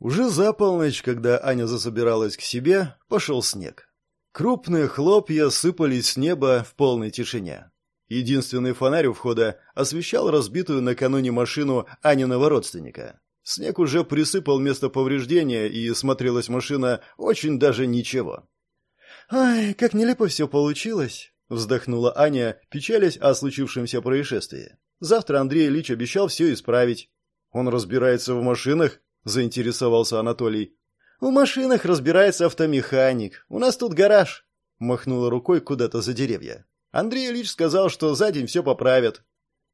Уже за полночь, когда Аня засобиралась к себе, пошел снег. Крупные хлопья сыпались с неба в полной тишине. Единственный фонарь у входа освещал разбитую накануне машину Аниного родственника. Снег уже присыпал место повреждения, и смотрелась машина очень даже ничего. «Ай, как нелепо все получилось!» — вздохнула Аня, печалясь о случившемся происшествии. «Завтра Андрей Ильич обещал все исправить». «Он разбирается в машинах?» — заинтересовался Анатолий. «В машинах разбирается автомеханик. У нас тут гараж», — махнула рукой куда-то за деревья. «Андрей Ильич сказал, что за день все поправят».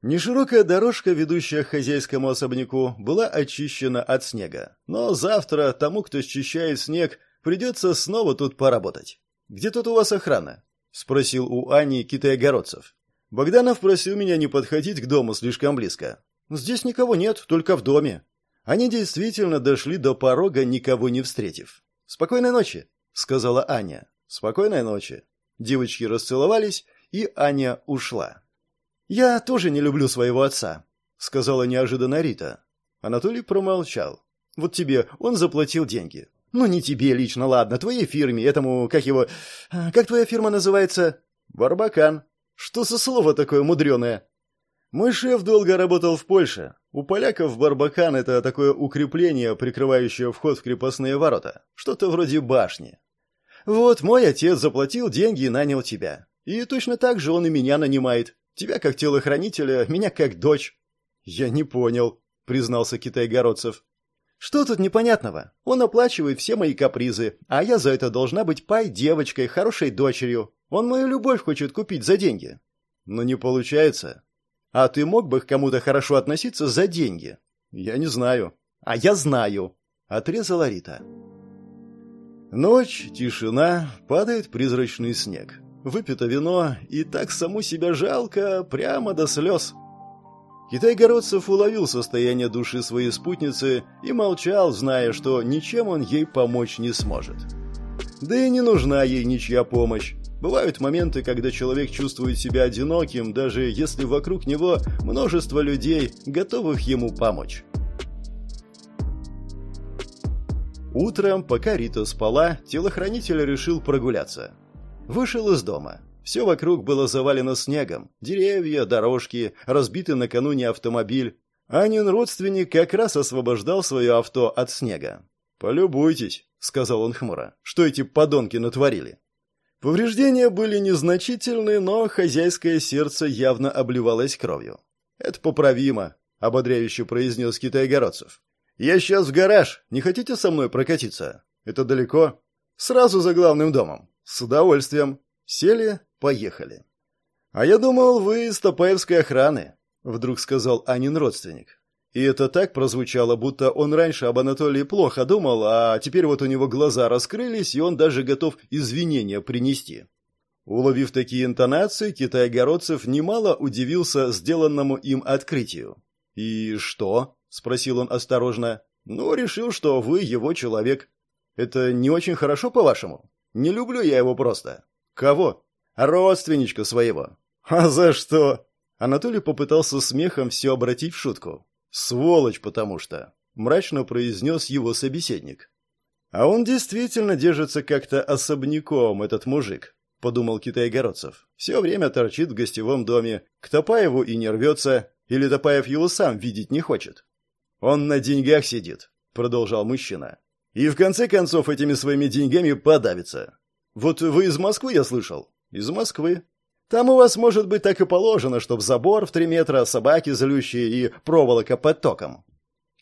Неширокая дорожка, ведущая к хозяйскому особняку, была очищена от снега. Но завтра тому, кто счищает снег, придется снова тут поработать. «Где тут у вас охрана?» — спросил у Ани китаегородцев. Богданов просил меня не подходить к дому слишком близко. «Здесь никого нет, только в доме», они действительно дошли до порога, никого не встретив. «Спокойной ночи», — сказала Аня. «Спокойной ночи». Девочки расцеловались, и Аня ушла. «Я тоже не люблю своего отца», — сказала неожиданно Рита. Анатолий промолчал. «Вот тебе, он заплатил деньги». «Ну, не тебе лично, ладно, твоей фирме, этому, как его... Как твоя фирма называется?» «Барбакан». «Что за слово такое мудреное?» Мой шеф долго работал в Польше. У поляков барбакан – это такое укрепление, прикрывающее вход в крепостные ворота. Что-то вроде башни. Вот мой отец заплатил деньги и нанял тебя. И точно так же он и меня нанимает. Тебя как телохранителя, меня как дочь. Я не понял, признался китайгородцев. Что тут непонятного? Он оплачивает все мои капризы, а я за это должна быть пай девочкой, хорошей дочерью. Он мою любовь хочет купить за деньги. Но не получается. А ты мог бы к кому-то хорошо относиться за деньги? Я не знаю. А я знаю, отрезала Рита. Ночь, тишина, падает призрачный снег. Выпито вино, и так саму себя жалко, прямо до слез. Китай-городцев уловил состояние души своей спутницы и молчал, зная, что ничем он ей помочь не сможет. Да и не нужна ей ничья помощь. Бывают моменты, когда человек чувствует себя одиноким, даже если вокруг него множество людей, готовых ему помочь. Утром, пока Рита спала, телохранитель решил прогуляться. Вышел из дома. Все вокруг было завалено снегом. Деревья, дорожки, разбитый накануне автомобиль. Анин родственник как раз освобождал свое авто от снега. «Полюбуйтесь», — сказал он хмуро, — «что эти подонки натворили?» Повреждения были незначительны, но хозяйское сердце явно обливалось кровью. «Это поправимо», — ободряюще произнес китайгородцев. «Я сейчас в гараж. Не хотите со мной прокатиться? Это далеко?» «Сразу за главным домом». «С удовольствием». Сели, поехали. «А я думал, вы из Топаевской охраны», — вдруг сказал Анин родственник. И это так прозвучало, будто он раньше об Анатолии плохо думал, а теперь вот у него глаза раскрылись, и он даже готов извинения принести. Уловив такие интонации, Китай-Городцев немало удивился сделанному им открытию. «И что?» — спросил он осторожно. «Ну, решил, что вы его человек. Это не очень хорошо, по-вашему? Не люблю я его просто». «Кого?» «Родственничка своего». «А за что?» Анатолий попытался смехом все обратить в шутку. «Сволочь, потому что», — мрачно произнес его собеседник. «А он действительно держится как-то особняком, этот мужик», — подумал Китай-Городцев. «Все время торчит в гостевом доме, к Топаеву и не рвется, или Топаев его сам видеть не хочет». «Он на деньгах сидит», — продолжал мужчина. «И в конце концов этими своими деньгами подавится. Вот вы из Москвы, я слышал?» «Из Москвы», там у вас, может быть, так и положено, чтоб забор в три метра, собаки злющие и проволока под током.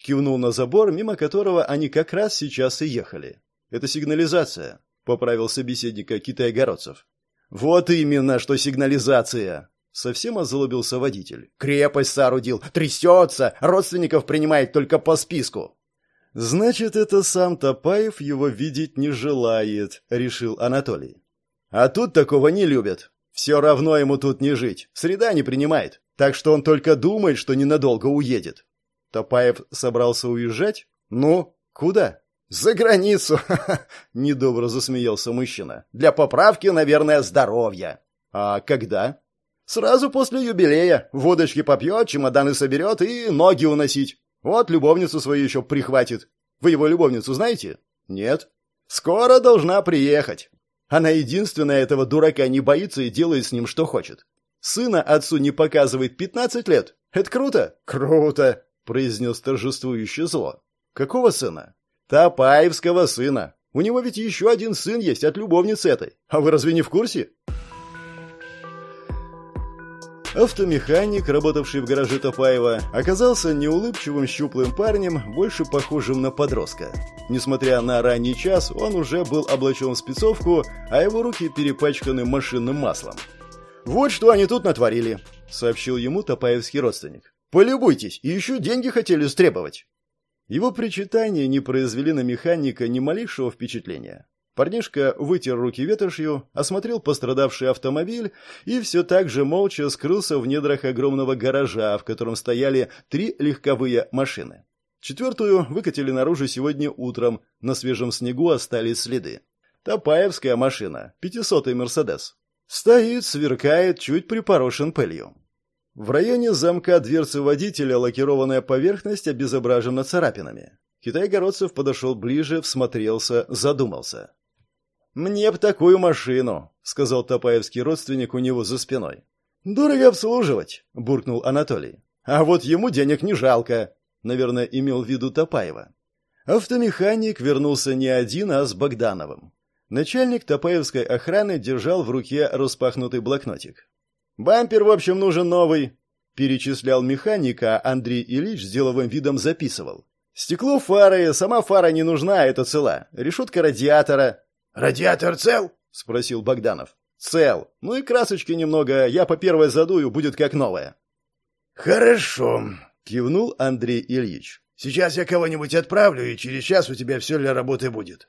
Кивнул на забор, мимо которого они как раз сейчас и ехали. Это сигнализация, поправил собеседника Китай-Городцев. Вот именно, что сигнализация. Совсем озлобился водитель. Крепость соорудил, трясется, родственников принимает только по списку. Значит, это сам Топаев его видеть не желает, решил Анатолий. А тут такого не любят, все равно ему тут не жить. Среда не принимает. Так что он только думает, что ненадолго уедет. Топаев собрался уезжать? Ну, куда? За границу. Недобро засмеялся мужчина. Для поправки, наверное, здоровья. А когда? Сразу после юбилея. Водочки попьет, чемоданы соберет и ноги уносить. Вот любовницу свою еще прихватит. Вы его любовницу знаете? Нет. Скоро должна приехать. Она единственная этого дурака не боится и делает с ним что хочет. Сына отцу не показывает 15 лет. Это круто? Круто, произнес торжествующее зло. Какого сына? Топаевского сына. У него ведь еще один сын есть от любовницы этой. А вы разве не в курсе? Автомеханик, работавший в гараже Топаева, оказался неулыбчивым щуплым парнем, больше похожим на подростка. Несмотря на ранний час, он уже был облачен в спецовку, а его руки перепачканы машинным маслом. «Вот что они тут натворили», — сообщил ему топаевский родственник. «Полюбуйтесь, и еще деньги хотели стребовать». Его причитания не произвели на механика ни малейшего впечатления. Парнишка вытер руки ветошью, осмотрел пострадавший автомобиль и все так же молча скрылся в недрах огромного гаража, в котором стояли три легковые машины. Четвертую выкатили наружу сегодня утром, на свежем снегу остались следы. Топаевская машина, пятисотый «Мерседес». Стоит, сверкает, чуть припорошен пылью. В районе замка дверцы водителя лакированная поверхность обезображена царапинами. Китай-городцев подошел ближе, всмотрелся, задумался. «Мне б такую машину», — сказал Топаевский родственник у него за спиной. «Дорого обслуживать», — буркнул Анатолий. «А вот ему денег не жалко», — наверное, имел в виду Топаева. Автомеханик вернулся не один, а с Богдановым. Начальник Топаевской охраны держал в руке распахнутый блокнотик. «Бампер, в общем, нужен новый», — перечислял механика, а Андрей Ильич с деловым видом записывал. «Стекло фары, сама фара не нужна, это цела. Решетка радиатора, «Радиатор цел?» — спросил Богданов. «Цел. Ну и красочки немного. Я по первой задую, будет как новая». «Хорошо», — кивнул Андрей Ильич. «Сейчас я кого-нибудь отправлю, и через час у тебя все для работы будет».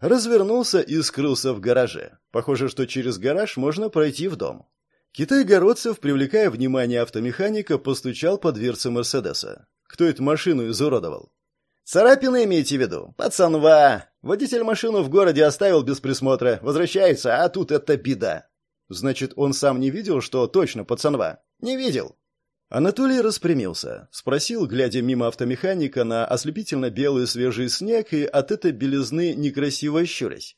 Развернулся и скрылся в гараже. Похоже, что через гараж можно пройти в дом. Китай-городцев, привлекая внимание автомеханика, постучал по дверце Мерседеса. Кто эту машину изуродовал? «Царапины имеете в виду? Пацанва! Водитель машину в городе оставил без присмотра, возвращается, а тут это беда!» «Значит, он сам не видел, что точно пацанва?» «Не видел!» Анатолий распрямился, спросил, глядя мимо автомеханика на ослепительно белый свежий снег и от этой белизны некрасиво щурясь.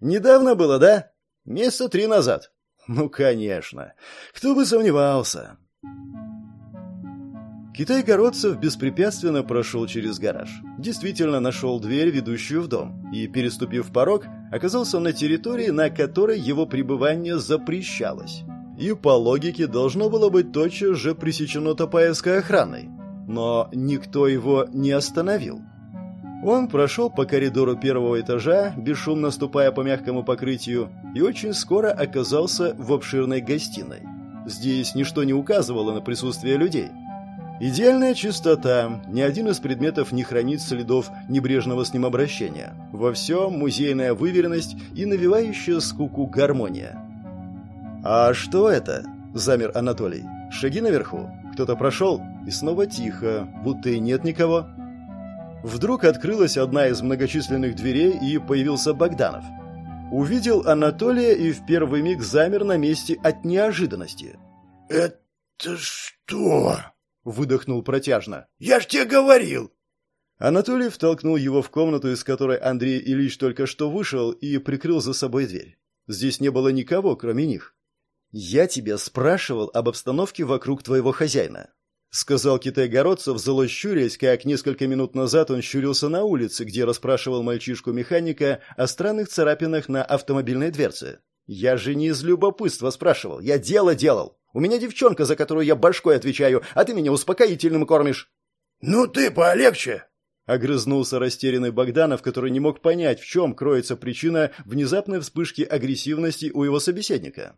«Недавно было, да? Месяца три назад?» «Ну, конечно. Кто бы сомневался!» Китай-городцев беспрепятственно прошел через гараж. Действительно нашел дверь, ведущую в дом, и, переступив порог, оказался на территории, на которой его пребывание запрещалось. И по логике должно было быть тотчас же пресечено Топаевской охраной. Но никто его не остановил. Он прошел по коридору первого этажа, бесшумно ступая по мягкому покрытию, и очень скоро оказался в обширной гостиной. Здесь ничто не указывало на присутствие людей – Идеальная чистота, ни один из предметов не хранит следов небрежного с ним обращения. Во всем музейная выверенность и навевающая скуку гармония. «А что это?» – замер Анатолий. «Шаги наверху? Кто-то прошел?» И снова тихо, будто и нет никого. Вдруг открылась одна из многочисленных дверей, и появился Богданов. Увидел Анатолия и в первый миг замер на месте от неожиданности. «Это что?» Выдохнул протяжно. «Я ж тебе говорил!» Анатолий втолкнул его в комнату, из которой Андрей Ильич только что вышел, и прикрыл за собой дверь. Здесь не было никого, кроме них. «Я тебя спрашивал об обстановке вокруг твоего хозяина», — сказал Китай-Городцев, зло щурясь, как несколько минут назад он щурился на улице, где расспрашивал мальчишку-механика о странных царапинах на автомобильной дверце. «Я же не из любопытства спрашивал, я дело делал. У меня девчонка, за которую я башкой отвечаю, а ты меня успокоительным кормишь». «Ну ты полегче!» Огрызнулся растерянный Богданов, который не мог понять, в чем кроется причина внезапной вспышки агрессивности у его собеседника.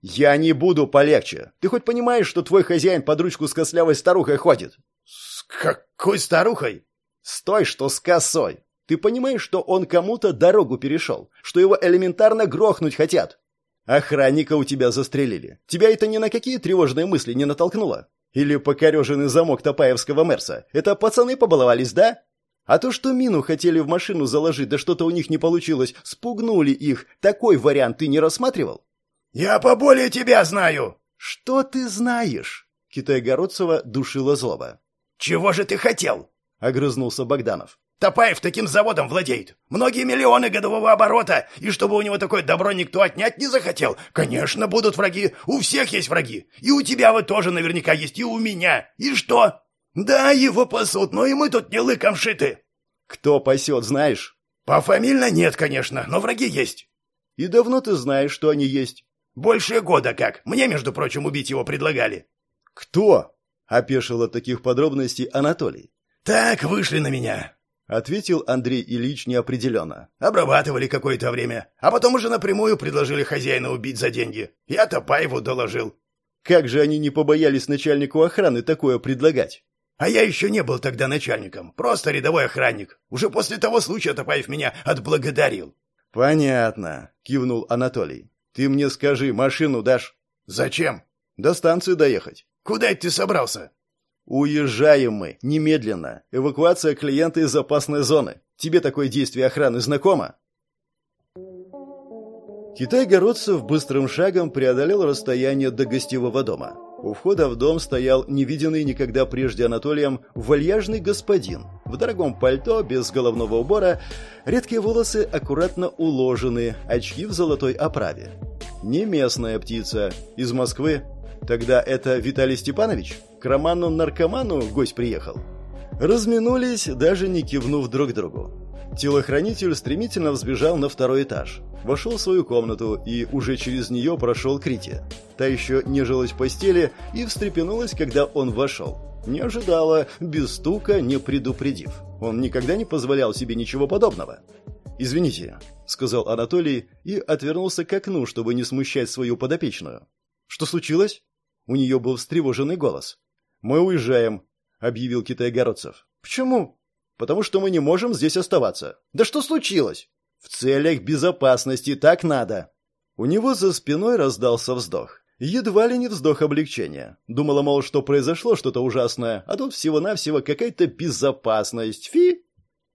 «Я не буду полегче. Ты хоть понимаешь, что твой хозяин под ручку с кослявой старухой ходит?» «С какой старухой?» «С той, что с косой. Ты понимаешь, что он кому-то дорогу перешел, что его элементарно грохнуть хотят?» Охранника у тебя застрелили. Тебя это ни на какие тревожные мысли не натолкнуло? Или покореженный замок Топаевского Мерса? Это пацаны побаловались, да? А то, что мину хотели в машину заложить, да что-то у них не получилось, спугнули их. Такой вариант ты не рассматривал? Я поболее тебя знаю. Что ты знаешь? Китай-городцева душила злоба. Чего же ты хотел? Огрызнулся Богданов. Топаев таким заводом владеет. Многие миллионы годового оборота. И чтобы у него такое добро никто отнять не захотел. Конечно, будут враги. У всех есть враги. И у тебя вот тоже наверняка есть, и у меня. И что? Да, его пасут, но и мы тут не лыком шиты. Кто пасет, знаешь? Пофамильно нет, конечно, но враги есть. И давно ты знаешь, что они есть? Больше года как. Мне, между прочим, убить его предлагали. Кто? Опешил от таких подробностей Анатолий. Так, вышли на меня. Ответил Андрей Ильич неопределенно. Обрабатывали какое-то время, а потом уже напрямую предложили хозяина убить за деньги. Я Топаеву доложил. Как же они не побоялись начальнику охраны такое предлагать? А я еще не был тогда начальником, просто рядовой охранник. Уже после того случая Топаев меня отблагодарил. Понятно, кивнул Анатолий. Ты мне скажи, машину дашь? Зачем? До станции доехать. Куда это ты собрался? Уезжаем мы, немедленно. Эвакуация клиента из опасной зоны. Тебе такое действие охраны знакомо? Китай-городцев быстрым шагом преодолел расстояние до гостевого дома. У входа в дом стоял невиденный никогда прежде Анатолием вальяжный господин. В дорогом пальто, без головного убора, редкие волосы аккуратно уложены, очки в золотой оправе. Не местная птица. Из Москвы. Тогда это Виталий Степанович? К роману-наркоману гость приехал. Разминулись, даже не кивнув друг другу. Телохранитель стремительно взбежал на второй этаж. Вошел в свою комнату и уже через нее прошел Крити. Та еще нежилась в постели и встрепенулась, когда он вошел. Не ожидала, без стука, не предупредив. Он никогда не позволял себе ничего подобного. «Извините», — сказал Анатолий и отвернулся к окну, чтобы не смущать свою подопечную. «Что случилось?» У нее был встревоженный голос. «Мы уезжаем», — объявил Китай-Городцев. «Почему?» потому что мы не можем здесь оставаться. Да что случилось? В целях безопасности так надо. У него за спиной раздался вздох. Едва ли не вздох облегчения. Думала, мол, что произошло что-то ужасное, а тут всего-навсего какая-то безопасность. Фи!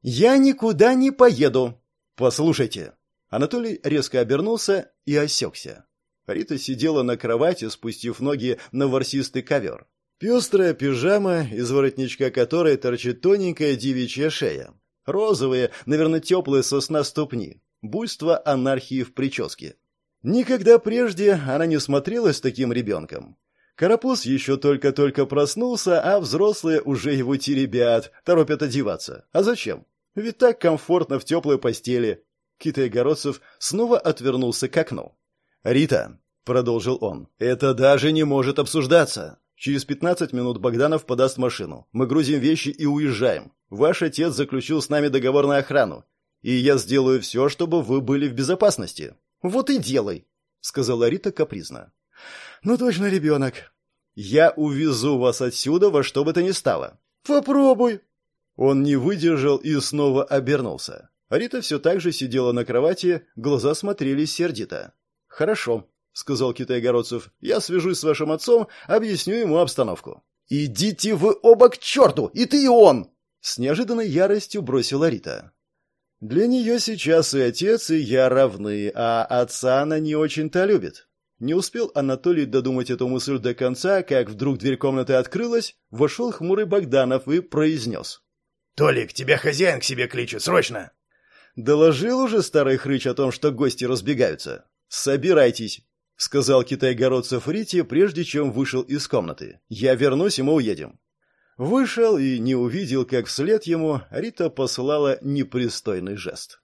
Я никуда не поеду. Послушайте. Анатолий резко обернулся и осекся. Рита сидела на кровати, спустив ноги на ворсистый ковер. Пестрая пижама, из воротничка которой торчит тоненькая девичья шея. Розовые, наверное, теплые сосна ступни. Буйство анархии в прическе. Никогда прежде она не смотрелась таким ребенком. Карапуз еще только-только проснулся, а взрослые уже его теребят, торопят одеваться. А зачем? Ведь так комфортно в теплой постели. Китай-городцев снова отвернулся к окну. «Рита», — продолжил он, — «это даже не может обсуждаться. Через 15 минут Богданов подаст машину. Мы грузим вещи и уезжаем. Ваш отец заключил с нами договор на охрану. И я сделаю все, чтобы вы были в безопасности. Вот и делай, сказала Рита капризно. Ну точно, ребенок. Я увезу вас отсюда во что бы то ни стало. Попробуй. Он не выдержал и снова обернулся. Рита все так же сидела на кровати, глаза смотрели сердито. Хорошо, сказал Китай-Городцев. «Я свяжусь с вашим отцом, объясню ему обстановку». «Идите вы оба к черту! И ты, и он!» С неожиданной яростью бросила Рита. «Для нее сейчас и отец, и я равны, а отца она не очень-то любит». Не успел Анатолий додумать эту мысль до конца, как вдруг дверь комнаты открылась, вошел хмурый Богданов и произнес. «Толик, тебя хозяин к себе кличет, срочно!» Доложил уже старый хрыч о том, что гости разбегаются. «Собирайтесь, — сказал китай-городцев Рите, прежде чем вышел из комнаты. «Я вернусь, и мы уедем». Вышел и не увидел, как вслед ему Рита посылала непристойный жест.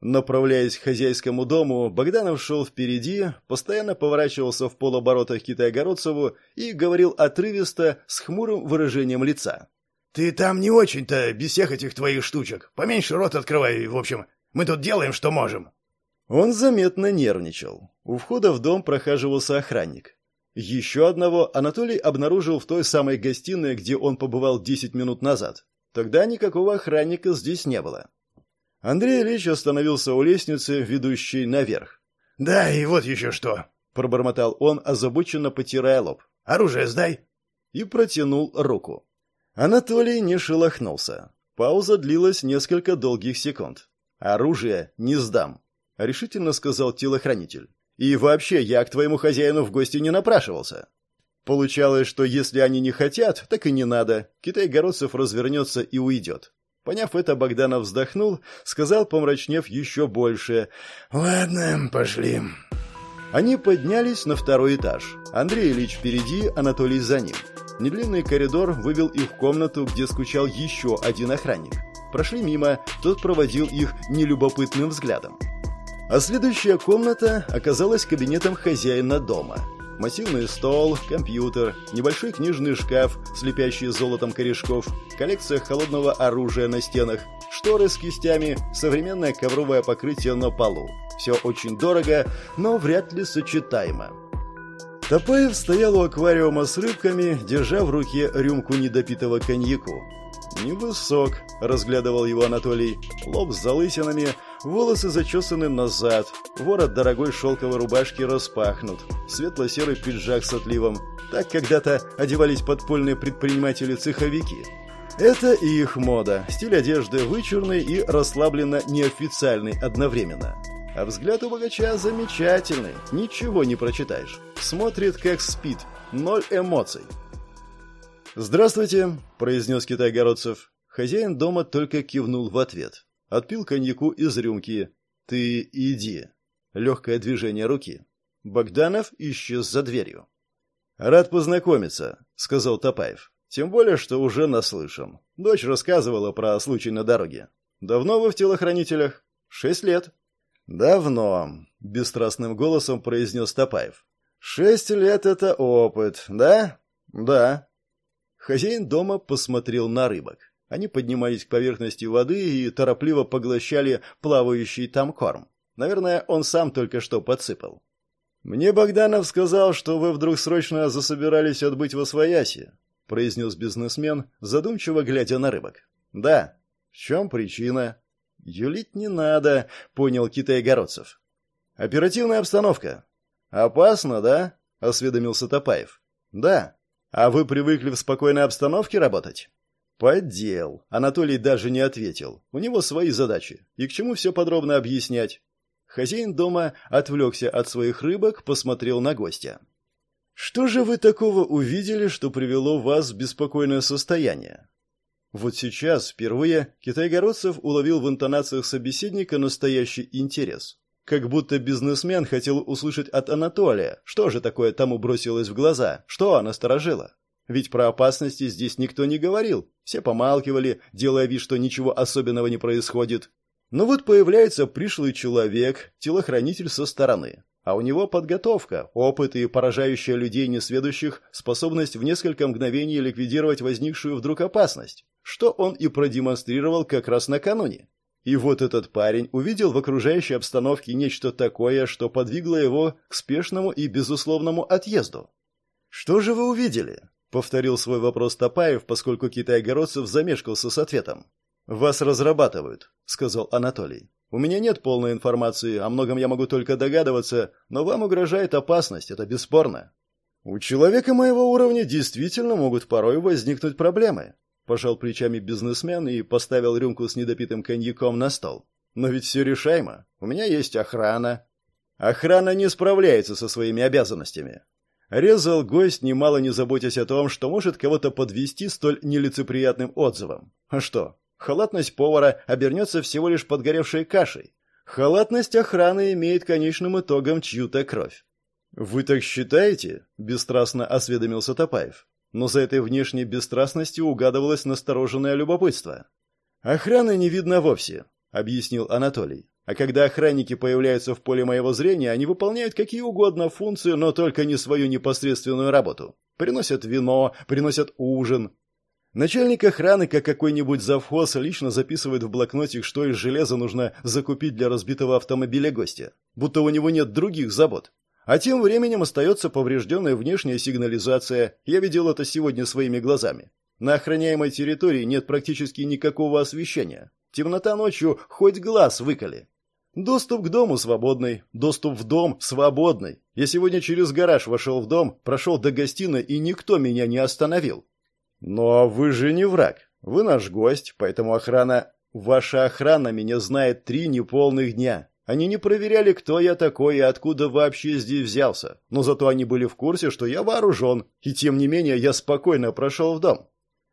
Направляясь к хозяйскому дому, Богданов шел впереди, постоянно поворачивался в полоборота Китай-Городцеву и говорил отрывисто с хмурым выражением лица. «Ты там не очень-то, без всех этих твоих штучек. Поменьше рот открывай, в общем. Мы тут делаем, что можем». Он заметно нервничал. У входа в дом прохаживался охранник. Еще одного Анатолий обнаружил в той самой гостиной, где он побывал 10 минут назад. Тогда никакого охранника здесь не было. Андрей Ильич остановился у лестницы, ведущей наверх. «Да, и вот еще что!» — пробормотал он, озабоченно потирая лоб. «Оружие сдай!» И протянул руку. Анатолий не шелохнулся. Пауза длилась несколько долгих секунд. «Оружие не сдам», — решительно сказал телохранитель. «И вообще, я к твоему хозяину в гости не напрашивался». Получалось, что если они не хотят, так и не надо. Китай-городцев развернется и уйдет. Поняв это, Богданов вздохнул, сказал, помрачнев еще больше. «Ладно, пошли». Они поднялись на второй этаж. Андрей Ильич впереди, Анатолий за ним. Недлинный коридор вывел их в комнату, где скучал еще один охранник. Прошли мимо, тот проводил их нелюбопытным взглядом. А следующая комната оказалась кабинетом хозяина дома. Массивный стол, компьютер, небольшой книжный шкаф, слепящий золотом корешков, коллекция холодного оружия на стенах, шторы с кистями, современное ковровое покрытие на полу. Все очень дорого, но вряд ли сочетаемо. Топаев стоял у аквариума с рыбками, держа в руке рюмку недопитого коньяку. «Невысок», — разглядывал его Анатолий, лоб с залысинами, волосы зачесаны назад, ворот дорогой шелковой рубашки распахнут, светло-серый пиджак с отливом. Так когда-то одевались подпольные предприниматели-цеховики. Это и их мода, стиль одежды вычурный и расслабленно неофициальный одновременно. А взгляд у богача замечательный, ничего не прочитаешь. Смотрит, как спит, ноль эмоций. «Здравствуйте», — произнес китайгородцев. Хозяин дома только кивнул в ответ. Отпил коньяку из рюмки. «Ты иди». Легкое движение руки. Богданов исчез за дверью. «Рад познакомиться», — сказал Топаев. «Тем более, что уже наслышан. Дочь рассказывала про случай на дороге. Давно вы в телохранителях?» «Шесть лет». «Давно», — бесстрастным голосом произнес Топаев. «Шесть лет — это опыт, да?» «Да». Хозяин дома посмотрел на рыбок. Они поднимались к поверхности воды и торопливо поглощали плавающий там корм. Наверное, он сам только что подсыпал. «Мне Богданов сказал, что вы вдруг срочно засобирались отбыть во свояси», произнес бизнесмен, задумчиво глядя на рыбок. «Да. В чем причина?» «Юлить не надо», — понял Китай-Городцев. «Оперативная обстановка». «Опасно, да?» — осведомился Топаев. «Да. А вы привыкли в спокойной обстановке работать?» «Поддел». Анатолий даже не ответил. У него свои задачи. И к чему все подробно объяснять? Хозяин дома отвлекся от своих рыбок, посмотрел на гостя. «Что же вы такого увидели, что привело вас в беспокойное состояние?» Вот сейчас, впервые, китайгородцев уловил в интонациях собеседника настоящий интерес. Как будто бизнесмен хотел услышать от Анатолия, что же такое тому бросилось в глаза, что насторожило. Ведь про опасности здесь никто не говорил, все помалкивали, делая вид, что ничего особенного не происходит. Но вот появляется пришлый человек, телохранитель со стороны. А у него подготовка, опыт и поражающая людей несведущих способность в несколько мгновений ликвидировать возникшую вдруг опасность, что он и продемонстрировал как раз накануне. И вот этот парень увидел в окружающей обстановке нечто такое, что подвигло его к спешному и безусловному отъезду. «Что же вы увидели?» — повторил свой вопрос Топаев, поскольку Китай-Городцев замешкался с ответом. «Вас разрабатывают», — сказал Анатолий. «У меня нет полной информации, о многом я могу только догадываться, но вам угрожает опасность, это бесспорно». «У человека моего уровня действительно могут порой возникнуть проблемы», — пожал плечами бизнесмен и поставил рюмку с недопитым коньяком на стол. «Но ведь все решаемо. У меня есть охрана». «Охрана не справляется со своими обязанностями». Резал гость, немало не заботясь о том, что может кого-то подвести столь нелицеприятным отзывом. А что, халатность повара обернется всего лишь подгоревшей кашей. Халатность охраны имеет конечным итогом чью-то кровь. «Вы так считаете?» – бесстрастно осведомился Топаев. Но за этой внешней бесстрастностью угадывалось настороженное любопытство. «Охраны не видно вовсе», – объяснил Анатолий. «А когда охранники появляются в поле моего зрения, они выполняют какие угодно функции, но только не свою непосредственную работу. Приносят вино, приносят ужин, Начальник охраны, как какой-нибудь завхоз, лично записывает в блокнотик, что из железа нужно закупить для разбитого автомобиля гостя, будто у него нет других забот. А тем временем остается поврежденная внешняя сигнализация. Я видел это сегодня своими глазами. На охраняемой территории нет практически никакого освещения. Темнота ночью хоть глаз выколи. Доступ к дому свободный, доступ в дом свободный. Я сегодня через гараж вошел в дом, прошел до гостиной, и никто меня не остановил. «Но вы же не враг. Вы наш гость, поэтому охрана...» «Ваша охрана меня знает три неполных дня. Они не проверяли, кто я такой и откуда вообще здесь взялся. Но зато они были в курсе, что я вооружен, и тем не менее я спокойно прошел в дом.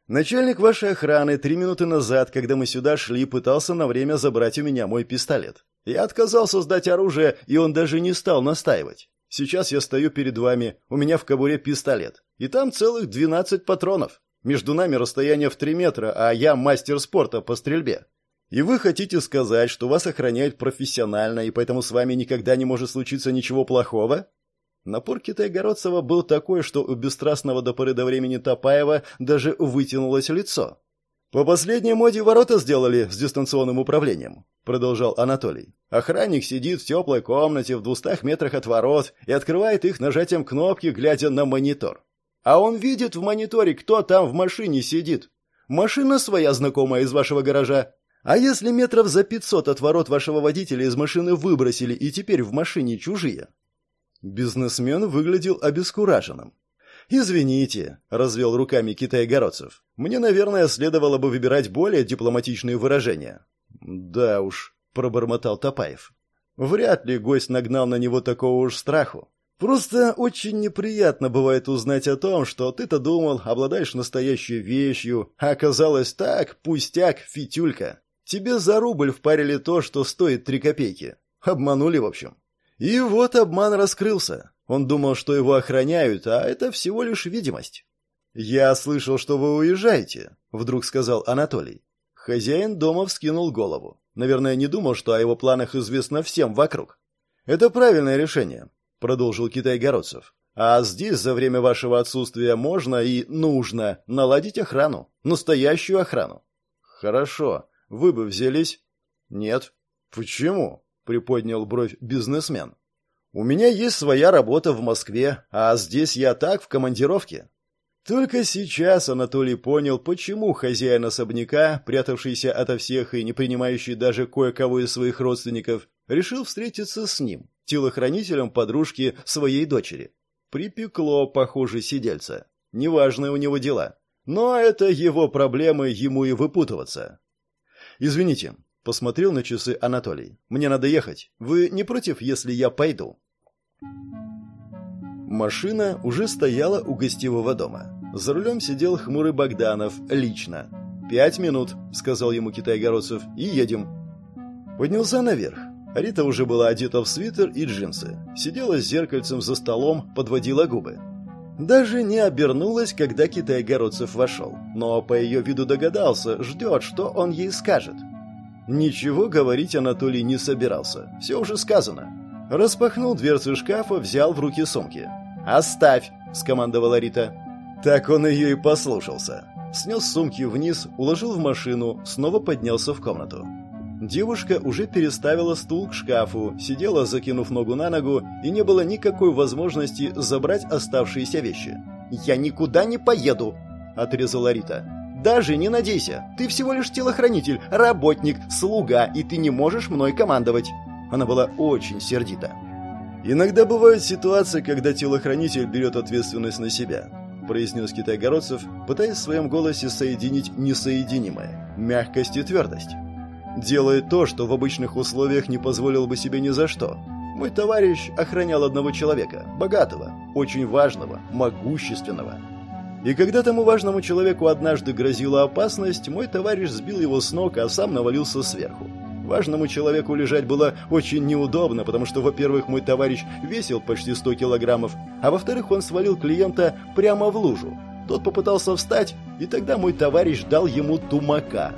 Начальник вашей охраны три минуты назад, когда мы сюда шли, пытался на время забрать у меня мой пистолет. Я отказался сдать оружие, и он даже не стал настаивать. Сейчас я стою перед вами, у меня в кобуре пистолет, и там целых двенадцать патронов. Между нами расстояние в три метра, а я мастер спорта по стрельбе. И вы хотите сказать, что вас охраняют профессионально, и поэтому с вами никогда не может случиться ничего плохого? Напор Китайгородцева был такой, что у бесстрастного до поры до времени Топаева даже вытянулось лицо. «По последней моде ворота сделали с дистанционным управлением», — продолжал Анатолий. «Охранник сидит в теплой комнате в двухстах метрах от ворот и открывает их нажатием кнопки, глядя на монитор. А он видит в мониторе, кто там в машине сидит. Машина своя знакомая из вашего гаража. А если метров за пятьсот от ворот вашего водителя из машины выбросили и теперь в машине чужие?» Бизнесмен выглядел обескураженным. «Извините», — развел руками китайгородцев. «Мне, наверное, следовало бы выбирать более дипломатичные выражения». «Да уж», — пробормотал Топаев. «Вряд ли гость нагнал на него такого уж страху. Просто очень неприятно бывает узнать о том, что ты-то думал, обладаешь настоящей вещью, а оказалось так, пустяк, фитюлька. Тебе за рубль впарили то, что стоит три копейки. Обманули, в общем. И вот обман раскрылся. Он думал, что его охраняют, а это всего лишь видимость. «Я слышал, что вы уезжаете», — вдруг сказал Анатолий. Хозяин дома вскинул голову. Наверное, не думал, что о его планах известно всем вокруг. «Это правильное решение», — продолжил Китай-Городцев. «А здесь за время вашего отсутствия можно и нужно наладить охрану. Настоящую охрану». «Хорошо. Вы бы взялись?» «Нет». «Почему?» — приподнял бровь бизнесмен. У меня есть своя работа в Москве, а здесь я так в командировке. Только сейчас Анатолий понял, почему хозяин особняка, прятавшийся ото всех и не принимающий даже кое-кого из своих родственников, решил встретиться с ним, телохранителем подружки своей дочери. Припекло, похоже, сидельца. Неважные у него дела. Но это его проблемы, ему и выпутываться. Извините, Посмотрел на часы Анатолий. «Мне надо ехать. Вы не против, если я пойду?» Машина уже стояла у гостевого дома. За рулем сидел хмурый Богданов, лично. «Пять минут», — сказал ему Китай-Городцев, — «и едем». Поднялся наверх. Рита уже была одета в свитер и джинсы. Сидела с зеркальцем за столом, подводила губы. Даже не обернулась, когда Китай-Городцев вошел. Но по ее виду догадался, ждет, что он ей скажет. Ничего говорить Анатолий не собирался. Все уже сказано. Распахнул дверцу шкафа, взял в руки сумки. «Оставь!» – скомандовала Рита. Так он ее и послушался. Снес сумки вниз, уложил в машину, снова поднялся в комнату. Девушка уже переставила стул к шкафу, сидела, закинув ногу на ногу, и не было никакой возможности забрать оставшиеся вещи. «Я никуда не поеду!» – отрезала Рита. Даже не надейся. Ты всего лишь телохранитель, работник, слуга, и ты не можешь мной командовать. Она была очень сердита. Иногда бывают ситуации, когда телохранитель берет ответственность на себя, произнес китайгородцев, пытаясь в своем голосе соединить несоединимое мягкость и твердость. Делает то, что в обычных условиях не позволил бы себе ни за что. Мой товарищ охранял одного человека, богатого, очень важного, могущественного. И когда тому важному человеку однажды грозила опасность, мой товарищ сбил его с ног, а сам навалился сверху. Важному человеку лежать было очень неудобно, потому что, во-первых, мой товарищ весил почти 100 килограммов, а во-вторых, он свалил клиента прямо в лужу. Тот попытался встать, и тогда мой товарищ дал ему тумака.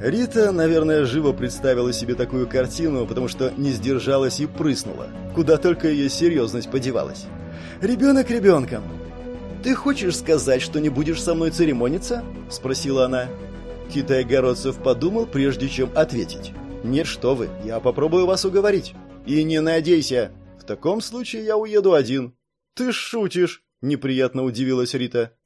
Рита, наверное, живо представила себе такую картину, потому что не сдержалась и прыснула, куда только ее серьезность подевалась. «Ребенок ребенком, «Ты хочешь сказать, что не будешь со мной церемониться?» – спросила она. Китай-городцев подумал, прежде чем ответить. «Нет, что вы, я попробую вас уговорить». «И не надейся! В таком случае я уеду один». «Ты шутишь!» – неприятно удивилась Рита.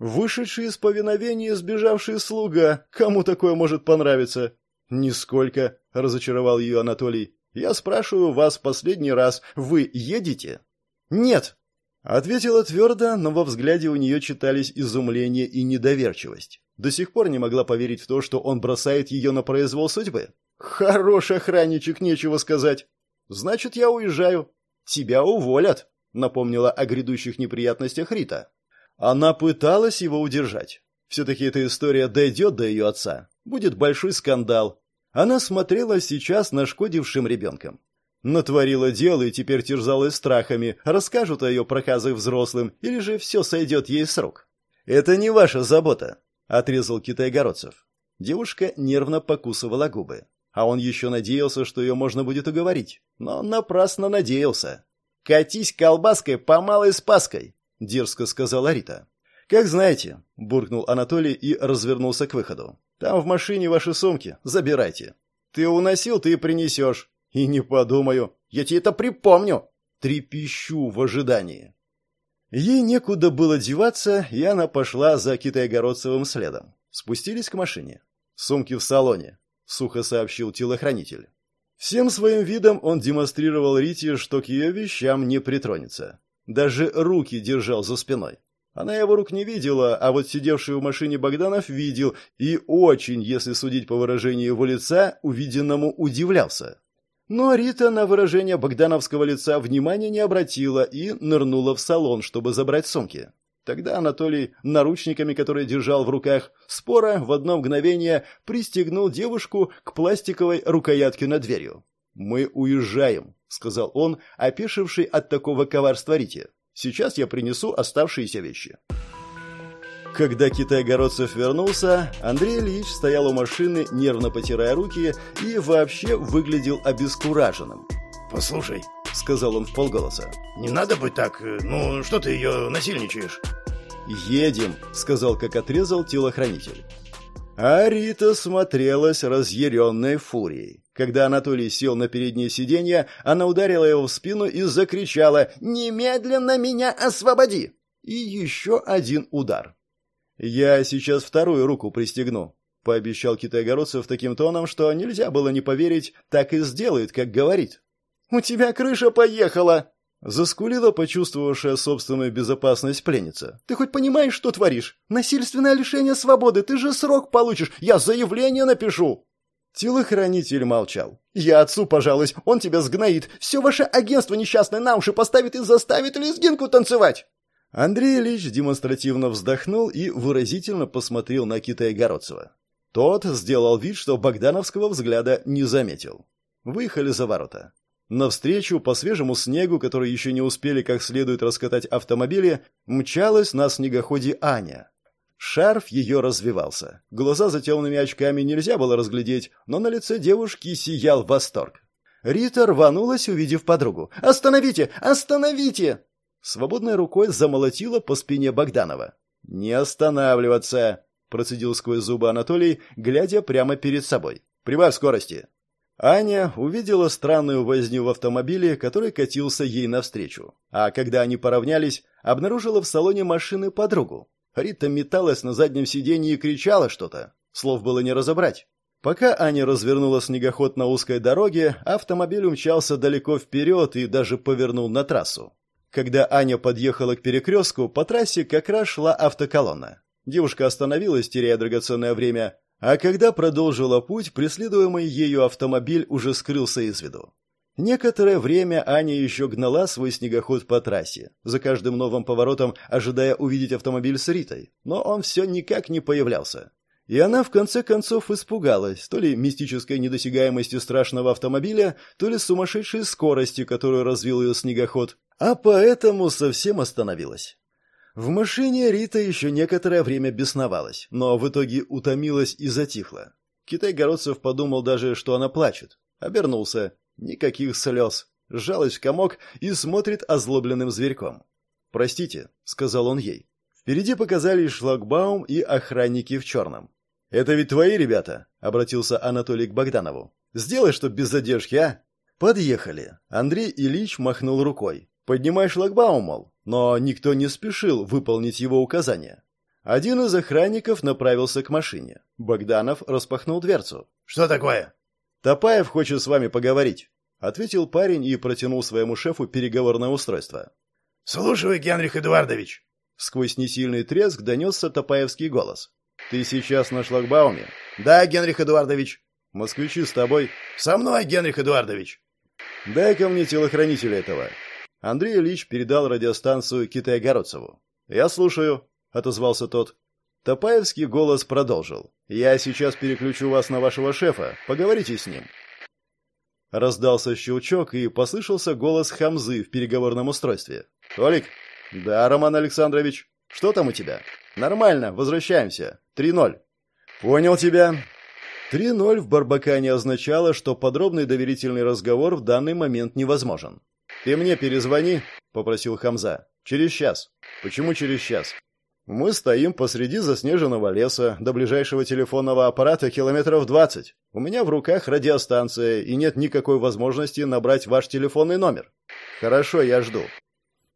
«Вышедший из повиновения сбежавший слуга. Кому такое может понравиться?» «Нисколько», – разочаровал ее Анатолий. «Я спрашиваю вас последний раз. Вы едете?» «Нет», Ответила твердо, но во взгляде у нее читались изумление и недоверчивость. До сих пор не могла поверить в то, что он бросает ее на произвол судьбы. «Хороший охранничек, нечего сказать. Значит, я уезжаю. Тебя уволят», — напомнила о грядущих неприятностях Рита. Она пыталась его удержать. Все-таки эта история дойдет до ее отца. Будет большой скандал. Она смотрела сейчас нашкодившим ребенком. Натворила дело и теперь терзалась страхами, расскажут о ее проказах взрослым, или же все сойдет ей с рук. «Это не ваша забота», — отрезал китайгородцев. Девушка нервно покусывала губы. А он еще надеялся, что ее можно будет уговорить. Но напрасно надеялся. «Катись колбаской по малой спаской», — дерзко сказала Рита. «Как знаете», — буркнул Анатолий и развернулся к выходу. «Там в машине ваши сумки. Забирайте». «Ты уносил, ты и принесешь». «И не подумаю. Я тебе это припомню». Трепещу в ожидании. Ей некуда было деваться, и она пошла за Китайгородцевым следом. Спустились к машине. Сумки в салоне сухо сообщил телохранитель. Всем своим видом он демонстрировал Рите, что к ее вещам не притронется. Даже руки держал за спиной. Она его рук не видела, а вот сидевший в машине Богданов видел и очень, если судить по выражению его лица, увиденному удивлялся. Но Рита на выражение богдановского лица внимания не обратила и нырнула в салон, чтобы забрать сумки. Тогда Анатолий наручниками, которые держал в руках, спора в одно мгновение пристегнул девушку к пластиковой рукоятке над дверью. «Мы уезжаем», — сказал он, опешивший от такого коварства Рите. «Сейчас я принесу оставшиеся вещи». Когда Китай-Городцев вернулся, Андрей Ильич стоял у машины, нервно потирая руки, и вообще выглядел обескураженным. «Послушай», — сказал он в полголоса, — «не надо быть так, э, ну что ты ее насильничаешь?» «Едем», — сказал, как отрезал телохранитель. А Рита смотрелась разъяренной фурией. Когда Анатолий сел на переднее сиденье, она ударила его в спину и закричала «Немедленно меня освободи!» И еще один удар. «Я сейчас вторую руку пристегну», — пообещал китайгородцев таким тоном, что нельзя было не поверить, так и сделает, как говорит. «У тебя крыша поехала!» Заскулила почувствовавшая собственную безопасность пленница. «Ты хоть понимаешь, что творишь? Насильственное лишение свободы, ты же срок получишь, я заявление напишу!» Телохранитель молчал. «Я отцу пожалуюсь, он тебя сгноит, все ваше агентство несчастное на уши поставит и заставит лезгинку танцевать!» Андрей Ильич демонстративно вздохнул и выразительно посмотрел на Китая-Городцева. Тот сделал вид, что Богдановского взгляда не заметил. Выехали за ворота. Навстречу по свежему снегу, который еще не успели как следует раскатать автомобили, мчалась на снегоходе Аня. Шарф ее развивался. Глаза за темными очками нельзя было разглядеть, но на лице девушки сиял восторг. Рита рванулась, увидев подругу. «Остановите! Остановите!» Свободной рукой замолотила по спине Богданова. «Не останавливаться!» – процедил сквозь зубы Анатолий, глядя прямо перед собой. «Прибавь скорости!» Аня увидела странную возню в автомобиле, который катился ей навстречу. А когда они поравнялись, обнаружила в салоне машины подругу. Рита металась на заднем сиденье и кричала что-то. Слов было не разобрать. Пока Аня развернула снегоход на узкой дороге, автомобиль умчался далеко вперед и даже повернул на трассу. Когда Аня подъехала к перекрестку, по трассе как раз шла автоколонна. Девушка остановилась, теряя драгоценное время, а когда продолжила путь, преследуемый ею автомобиль уже скрылся из виду. Некоторое время Аня еще гнала свой снегоход по трассе, за каждым новым поворотом ожидая увидеть автомобиль с Ритой, но он все никак не появлялся. И она в конце концов испугалась, то ли мистической недосягаемости страшного автомобиля, то ли сумасшедшей скорости, которую развил ее снегоход, а поэтому совсем остановилась. В машине Рита еще некоторое время бесновалась, но в итоге утомилась и затихла. Китай-городцев подумал даже, что она плачет. Обернулся. Никаких слез. Сжалась в комок и смотрит озлобленным зверьком. «Простите», — сказал он ей. Впереди показались шлагбаум и охранники в черном. «Это ведь твои ребята?» — обратился Анатолий к Богданову. «Сделай, что без задержки, а?» Подъехали. Андрей Ильич махнул рукой. «Поднимай шлагбаум, мол» но никто не спешил выполнить его указания. Один из охранников направился к машине. Богданов распахнул дверцу. «Что такое?» «Топаев хочет с вами поговорить», — ответил парень и протянул своему шефу переговорное устройство. «Слушай, Генрих Эдуардович!» Сквозь несильный треск донесся Топаевский голос. «Ты сейчас на шлагбауме?» «Да, Генрих Эдуардович». «Москвичи с тобой?» «Со мной, Генрих Эдуардович». «Дай-ка мне телохранителя этого». Андрей Ильич передал радиостанцию Китая-Городцеву. «Я слушаю», — отозвался тот. Топаевский голос продолжил. «Я сейчас переключу вас на вашего шефа. Поговорите с ним». Раздался щелчок, и послышался голос Хамзы в переговорном устройстве. «Толик?» «Да, Роман Александрович. Что там у тебя?» «Нормально, возвращаемся. Три ноль». «Понял тебя». Три ноль в Барбакане означало, что подробный доверительный разговор в данный момент невозможен. «Ты мне перезвони», — попросил Хамза. «Через час». «Почему через час?» Мы стоим посреди заснеженного леса, до ближайшего телефонного аппарата километров двадцать. У меня в руках радиостанция, и нет никакой возможности набрать ваш телефонный номер. Хорошо, я жду.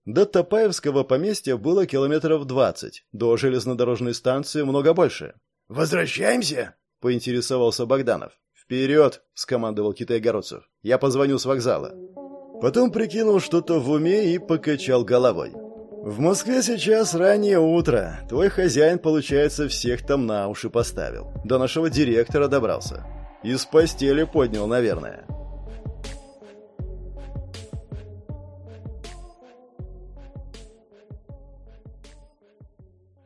До Топаевского поместья было километров двадцать, до железнодорожной станции много больше. «Возвращаемся?» — поинтересовался Богданов. «Вперед!» — скомандовал Китай-Городцев. «Я позвоню с вокзала». Потом прикинул что-то в уме и покачал головой. В Москве сейчас раннее утро. Твой хозяин, получается, всех там на уши поставил. До нашего директора добрался. Из постели поднял, наверное.